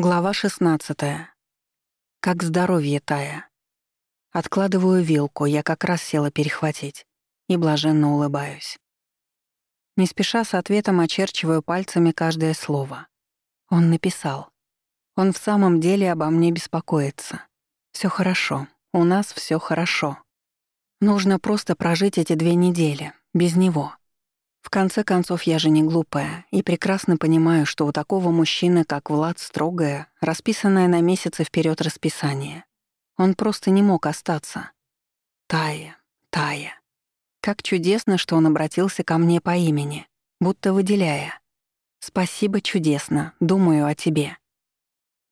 Глава 16. Как здоровье Тая. Откладываю вилку, я как раз села перехватить. И блаженно улыбаюсь. Не спеша с ответом очерчиваю пальцами каждое слово. Он написал. Он в самом деле обо мне беспокоится. Все хорошо. У нас все хорошо. Нужно просто прожить эти две недели. Без него. В конце концов, я же не глупая и прекрасно понимаю, что у такого мужчины, как Влад, строгое, расписанное на месяцы вперед расписание. Он просто не мог остаться. Тая, Тая. Как чудесно, что он обратился ко мне по имени, будто выделяя. «Спасибо, чудесно. Думаю о тебе».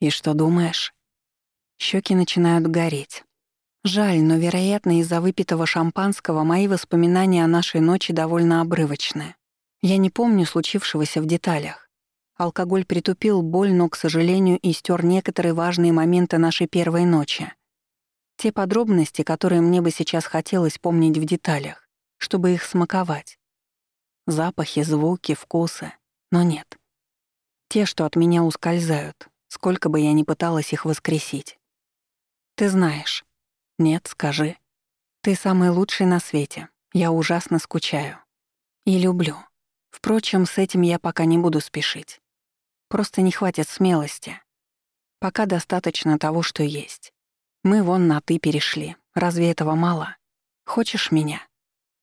«И что думаешь?» Щеки начинают гореть. Жаль, но, вероятно, из-за выпитого шампанского мои воспоминания о нашей ночи довольно обрывочны. Я не помню случившегося в деталях. Алкоголь притупил боль, но, к сожалению, и стер некоторые важные моменты нашей первой ночи. Те подробности, которые мне бы сейчас хотелось помнить в деталях, чтобы их смаковать. Запахи, звуки, вкусы. Но нет. Те, что от меня ускользают, сколько бы я ни пыталась их воскресить. Ты знаешь, «Нет, скажи. Ты самый лучший на свете. Я ужасно скучаю. И люблю. Впрочем, с этим я пока не буду спешить. Просто не хватит смелости. Пока достаточно того, что есть. Мы вон на «ты» перешли. Разве этого мало? Хочешь меня?»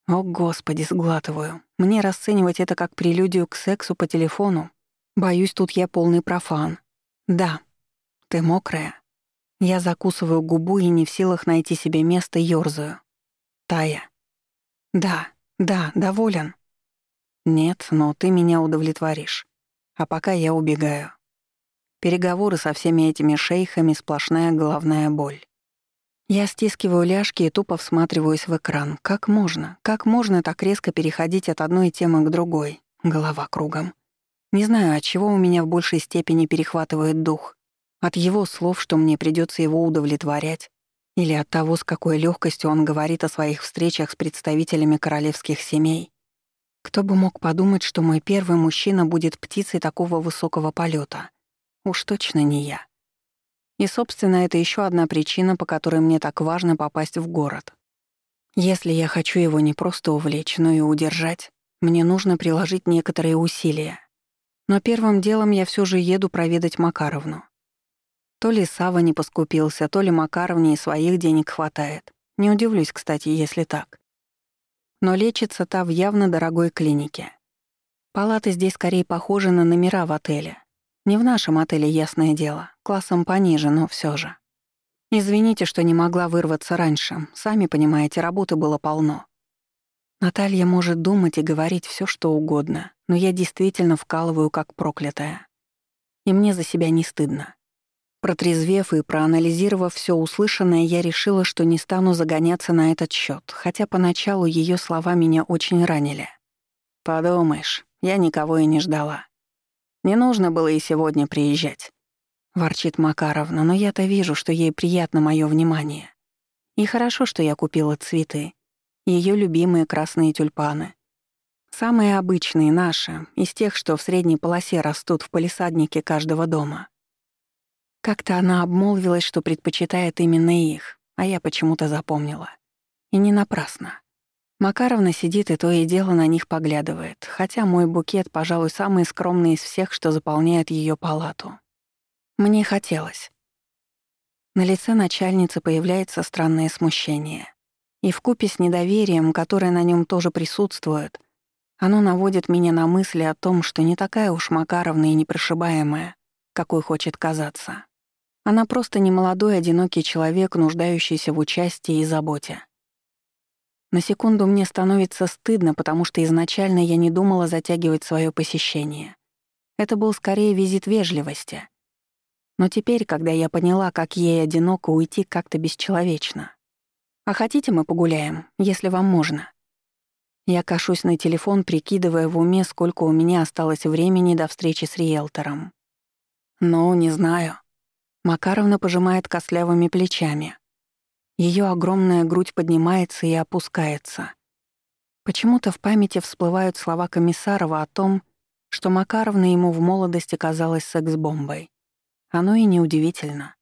О, Господи, сглатываю. Мне расценивать это как прелюдию к сексу по телефону. Боюсь, тут я полный профан. Да. Ты мокрая. Я закусываю губу и не в силах найти себе место, ёрзаю. Тая. Да, да, доволен. Нет, но ты меня удовлетворишь. А пока я убегаю. Переговоры со всеми этими шейхами — сплошная головная боль. Я стискиваю ляжки и тупо всматриваюсь в экран. Как можно? Как можно так резко переходить от одной темы к другой? Голова кругом. Не знаю, от чего у меня в большей степени перехватывает дух. От его слов, что мне придется его удовлетворять, или от того, с какой легкостью он говорит о своих встречах с представителями королевских семей. Кто бы мог подумать, что мой первый мужчина будет птицей такого высокого полета? Уж точно не я. И, собственно, это еще одна причина, по которой мне так важно попасть в город. Если я хочу его не просто увлечь, но и удержать, мне нужно приложить некоторые усилия. Но первым делом я все же еду проведать Макаровну. То ли Сава не поскупился, то ли Макаровне и своих денег хватает. Не удивлюсь, кстати, если так. Но лечится та в явно дорогой клинике. Палаты здесь скорее похожи на номера в отеле. Не в нашем отеле, ясное дело, классом пониже, но все же. Извините, что не могла вырваться раньше. Сами понимаете, работы было полно. Наталья может думать и говорить все, что угодно, но я действительно вкалываю как проклятая. И мне за себя не стыдно. Протрезвев и проанализировав все услышанное, я решила, что не стану загоняться на этот счет, хотя поначалу ее слова меня очень ранили. «Подумаешь, я никого и не ждала. Не нужно было и сегодня приезжать», — ворчит Макаровна, но я-то вижу, что ей приятно мое внимание. И хорошо, что я купила цветы. Ее любимые красные тюльпаны. Самые обычные наши, из тех, что в средней полосе растут в палисаднике каждого дома. Как-то она обмолвилась, что предпочитает именно их, а я почему-то запомнила. И не напрасно. Макаровна сидит и то и дело на них поглядывает, хотя мой букет, пожалуй, самый скромный из всех, что заполняет ее палату. Мне хотелось. На лице начальницы появляется странное смущение. И вкупе с недоверием, которое на нем тоже присутствует, оно наводит меня на мысли о том, что не такая уж Макаровна и непрошибаемая, какой хочет казаться. Она просто немолодой, одинокий человек, нуждающийся в участии и заботе. На секунду мне становится стыдно, потому что изначально я не думала затягивать свое посещение. Это был скорее визит вежливости. Но теперь, когда я поняла, как ей одиноко уйти как-то бесчеловечно. А хотите, мы погуляем, если вам можно? Я кашусь на телефон, прикидывая в уме, сколько у меня осталось времени до встречи с риэлтором. Ну, не знаю. Макаровна пожимает костлявыми плечами. Ее огромная грудь поднимается и опускается. Почему-то в памяти всплывают слова Комиссарова о том, что Макаровна ему в молодости казалась секс-бомбой. Оно и неудивительно.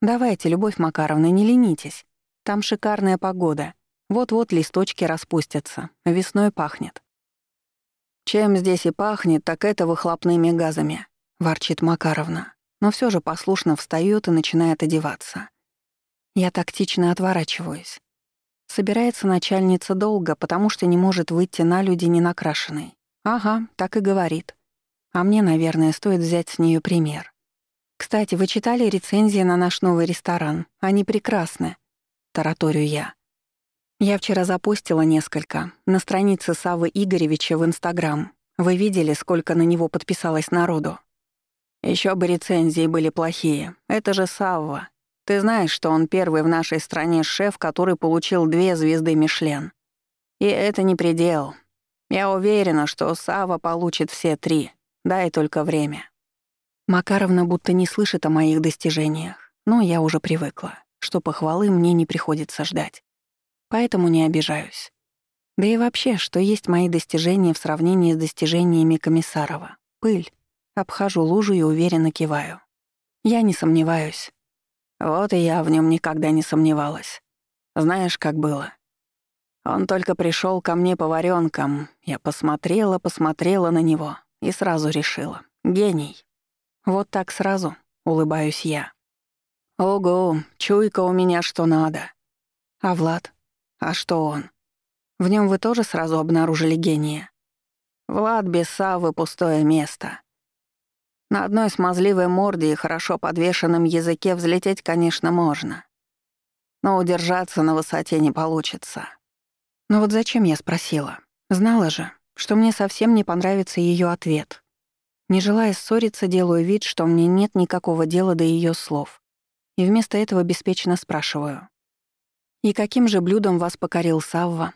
«Давайте, Любовь Макаровна, не ленитесь. Там шикарная погода. Вот-вот листочки распустятся. Весной пахнет». «Чем здесь и пахнет, так это выхлопными газами», — ворчит Макаровна. Но все же послушно встаёт и начинает одеваться. Я тактично отворачиваюсь. Собирается начальница долго, потому что не может выйти на люди ненакрашенной. Ага, так и говорит. А мне, наверное, стоит взять с нее пример. Кстати, вы читали рецензии на наш новый ресторан? Они прекрасны. Тараторю я. Я вчера запустила несколько на странице Савы Игоревича в Инстаграм. Вы видели, сколько на него подписалось народу? Еще бы рецензии были плохие. Это же Савва. Ты знаешь, что он первый в нашей стране шеф, который получил две звезды Мишлен. И это не предел. Я уверена, что Сава получит все три. Дай только время. Макаровна будто не слышит о моих достижениях, но я уже привыкла, что похвалы мне не приходится ждать. Поэтому не обижаюсь. Да и вообще, что есть мои достижения в сравнении с достижениями Комиссарова? Пыль. Обхожу лужу и уверенно киваю. Я не сомневаюсь. Вот и я в нем никогда не сомневалась. Знаешь, как было? Он только пришел ко мне поваренком. Я посмотрела, посмотрела на него и сразу решила. Гений. Вот так сразу, улыбаюсь я. Ого, чуйка у меня что надо. А Влад? А что он? В нем вы тоже сразу обнаружили гения? Влад без Савы пустое место. На одной смазливой морде и хорошо подвешенном языке взлететь, конечно, можно. Но удержаться на высоте не получится. Но вот зачем я спросила? Знала же, что мне совсем не понравится ее ответ. Не желая ссориться, делаю вид, что мне нет никакого дела до ее слов. И вместо этого беспечно спрашиваю. «И каким же блюдом вас покорил Савва?»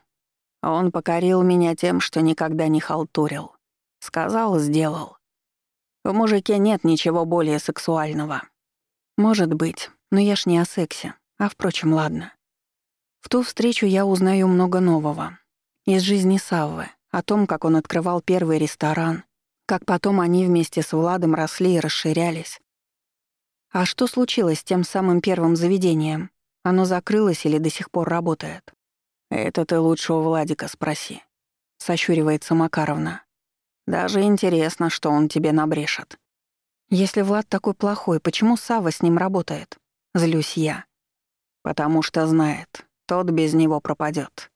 «Он покорил меня тем, что никогда не халтурил. Сказал, сделал. В мужике нет ничего более сексуального. Может быть, но я ж не о сексе. А впрочем, ладно. В ту встречу я узнаю много нового. Из жизни Саввы, о том, как он открывал первый ресторан, как потом они вместе с Владом росли и расширялись. А что случилось с тем самым первым заведением? Оно закрылось или до сих пор работает? Это ты лучше у Владика спроси. Сощуривается Макаровна. Даже интересно, что он тебе набрешет. Если Влад такой плохой, почему Сава с ним работает? Злюсь я. Потому что знает, тот без него пропадет.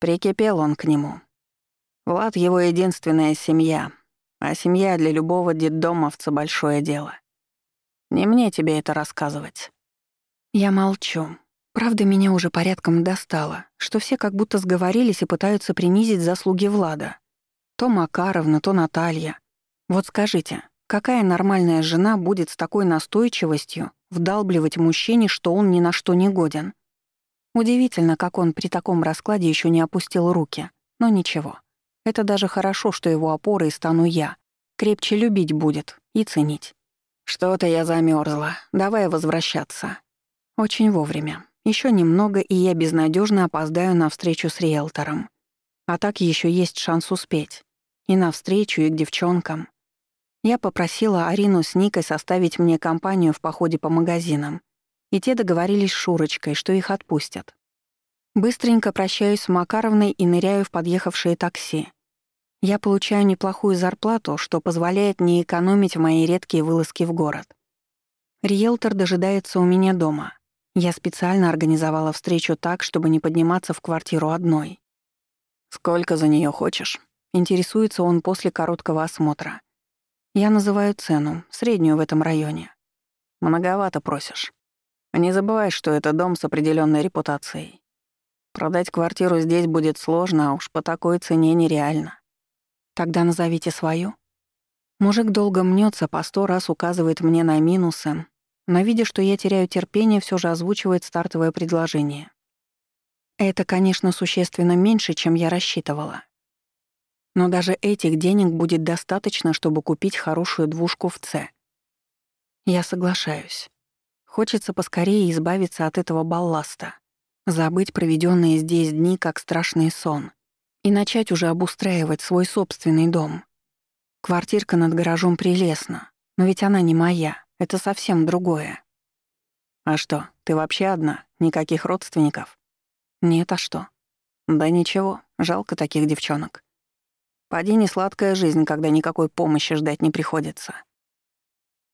Прикипел он к нему. Влад — его единственная семья, а семья для любого детдомовца — большое дело. Не мне тебе это рассказывать. Я молчу. Правда, меня уже порядком достало, что все как будто сговорились и пытаются принизить заслуги Влада. То Макаровна, то Наталья. Вот скажите, какая нормальная жена будет с такой настойчивостью вдалбливать мужчине, что он ни на что не годен? Удивительно, как он при таком раскладе еще не опустил руки. Но ничего. Это даже хорошо, что его опорой стану я. Крепче любить будет и ценить. Что-то я замерзла. Давай возвращаться. Очень вовремя. Еще немного, и я безнадежно опоздаю на встречу с риэлтором. А так еще есть шанс успеть. И навстречу, и к девчонкам. Я попросила Арину с Никой составить мне компанию в походе по магазинам. И те договорились с Шурочкой, что их отпустят. Быстренько прощаюсь с Макаровной и ныряю в подъехавшее такси. Я получаю неплохую зарплату, что позволяет не экономить мои редкие вылазки в город. Риэлтор дожидается у меня дома. Я специально организовала встречу так, чтобы не подниматься в квартиру одной. «Сколько за нее хочешь?» Интересуется он после короткого осмотра. Я называю цену, среднюю в этом районе. Многовато просишь. Не забывай, что это дом с определенной репутацией. Продать квартиру здесь будет сложно, а уж по такой цене нереально. Тогда назовите свою. Мужик долго мнется, по сто раз указывает мне на минусы, но, видя, что я теряю терпение, все же озвучивает стартовое предложение. Это, конечно, существенно меньше, чем я рассчитывала. Но даже этих денег будет достаточно, чтобы купить хорошую двушку в С. Я соглашаюсь. Хочется поскорее избавиться от этого балласта, забыть проведенные здесь дни как страшный сон и начать уже обустраивать свой собственный дом. Квартирка над гаражом прелестна, но ведь она не моя, Это совсем другое. А что, ты вообще одна? Никаких родственников? Нет, а что? Да ничего, жалко таких девчонок. Поди не сладкая жизнь, когда никакой помощи ждать не приходится.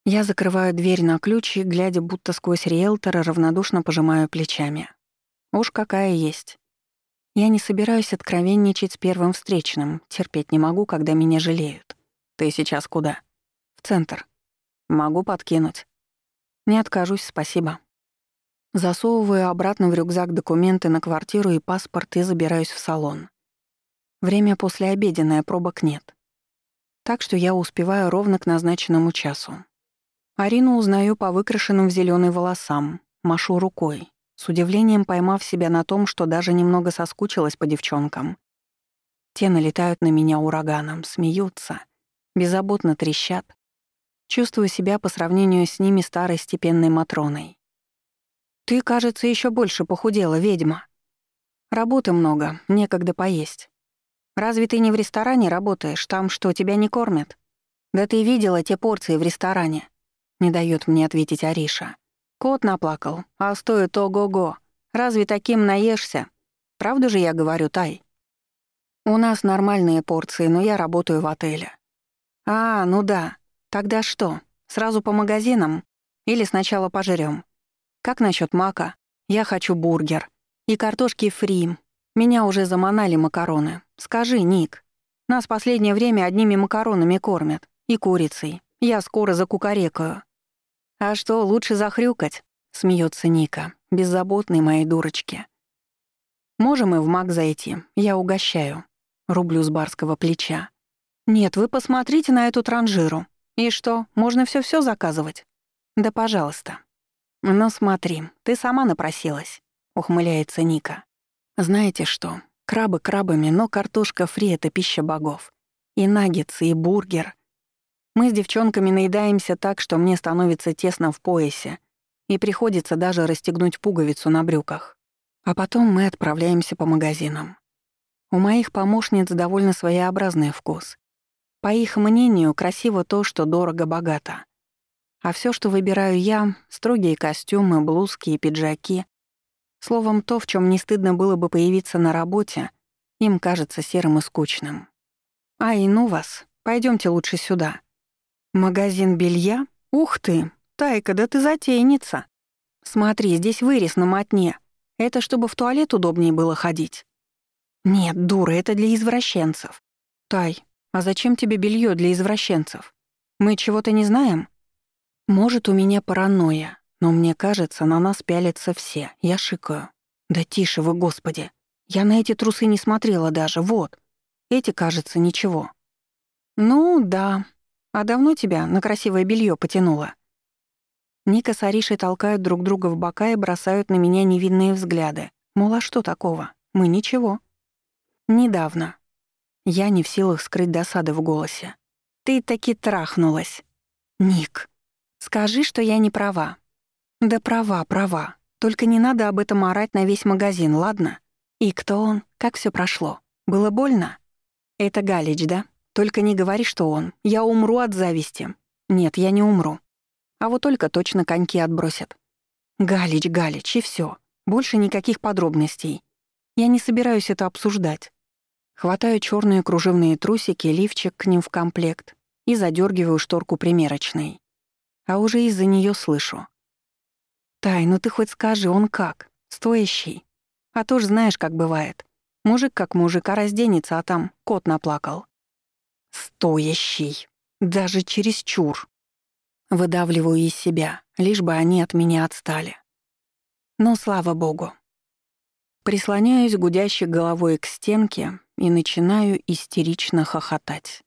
Я закрываю дверь на ключ и, глядя будто сквозь риэлтора, равнодушно пожимаю плечами. Уж какая есть. Я не собираюсь откровенничать с первым встречным, терпеть не могу, когда меня жалеют. Ты сейчас куда? В центр. Могу подкинуть. Не откажусь, спасибо. Засовываю обратно в рюкзак документы на квартиру и паспорт и забираюсь в салон. Время после обеденное, пробок нет. Так что я успеваю ровно к назначенному часу. Арину узнаю по выкрашенным в зеленый волосам, машу рукой, с удивлением поймав себя на том, что даже немного соскучилась по девчонкам. Те налетают на меня ураганом, смеются, беззаботно трещат. Чувствую себя по сравнению с ними старой степенной Матроной. «Ты, кажется, еще больше похудела, ведьма. Работы много, некогда поесть. Разве ты не в ресторане работаешь, там что, тебя не кормят? Да ты видела те порции в ресторане?» Не дает мне ответить Ариша. Кот наплакал, а стоит ого-го. Разве таким наешься? Правду же я говорю, Тай? У нас нормальные порции, но я работаю в отеле. А, ну да. Тогда что, сразу по магазинам? Или сначала пожрём? Как насчет мака? Я хочу бургер. И картошки фри. Меня уже заманали макароны. Скажи, Ник. Нас последнее время одними макаронами кормят. И курицей. Я скоро закукарекаю. А что, лучше захрюкать? Смеется Ника, беззаботной моей дурочки. Можем и в мак зайти. Я угощаю. Рублю с барского плеча. Нет, вы посмотрите на эту транжиру. И что, можно все все заказывать? Да, пожалуйста. «Ну смотри, ты сама напросилась», — ухмыляется Ника. «Знаете что, крабы крабами, но картошка фри — это пища богов. И наггетсы, и бургер. Мы с девчонками наедаемся так, что мне становится тесно в поясе, и приходится даже расстегнуть пуговицу на брюках. А потом мы отправляемся по магазинам. У моих помощниц довольно своеобразный вкус. По их мнению, красиво то, что дорого-богато. А все, что выбираю я — строгие костюмы, блузки и пиджаки. Словом, то, в чем не стыдно было бы появиться на работе, им кажется серым и скучным. «Ай, ну вас, пойдемте лучше сюда». «Магазин белья? Ух ты! Тайка, да ты затейница!» «Смотри, здесь вырез на мотне. Это чтобы в туалет удобнее было ходить». «Нет, дура, это для извращенцев». «Тай, а зачем тебе белье для извращенцев? Мы чего-то не знаем?» Может, у меня паранойя, но мне кажется, на нас пялятся все. Я шикаю. Да тише вы, господи. Я на эти трусы не смотрела даже, вот. Эти, кажется, ничего. Ну, да. А давно тебя на красивое белье потянуло? Ника с Аришей толкают друг друга в бока и бросают на меня невинные взгляды. Мол, а что такого? Мы ничего. Недавно. Я не в силах скрыть досады в голосе. Ты таки трахнулась. Ник. Скажи, что я не права». «Да права, права. Только не надо об этом орать на весь магазин, ладно? И кто он? Как все прошло? Было больно?» «Это Галич, да? Только не говори, что он. Я умру от зависти». «Нет, я не умру. А вот только точно коньки отбросят». «Галич, Галич, и все. Больше никаких подробностей. Я не собираюсь это обсуждать. Хватаю черные кружевные трусики, лифчик к ним в комплект и задергиваю шторку примерочной а уже из-за нее слышу. «Тай, ну ты хоть скажи, он как? Стоящий? А то ж знаешь, как бывает. Мужик как мужик, а разденется, а там кот наплакал». «Стоящий. Даже чересчур». Выдавливаю из себя, лишь бы они от меня отстали. Но слава богу. Прислоняюсь гудящей головой к стенке и начинаю истерично хохотать.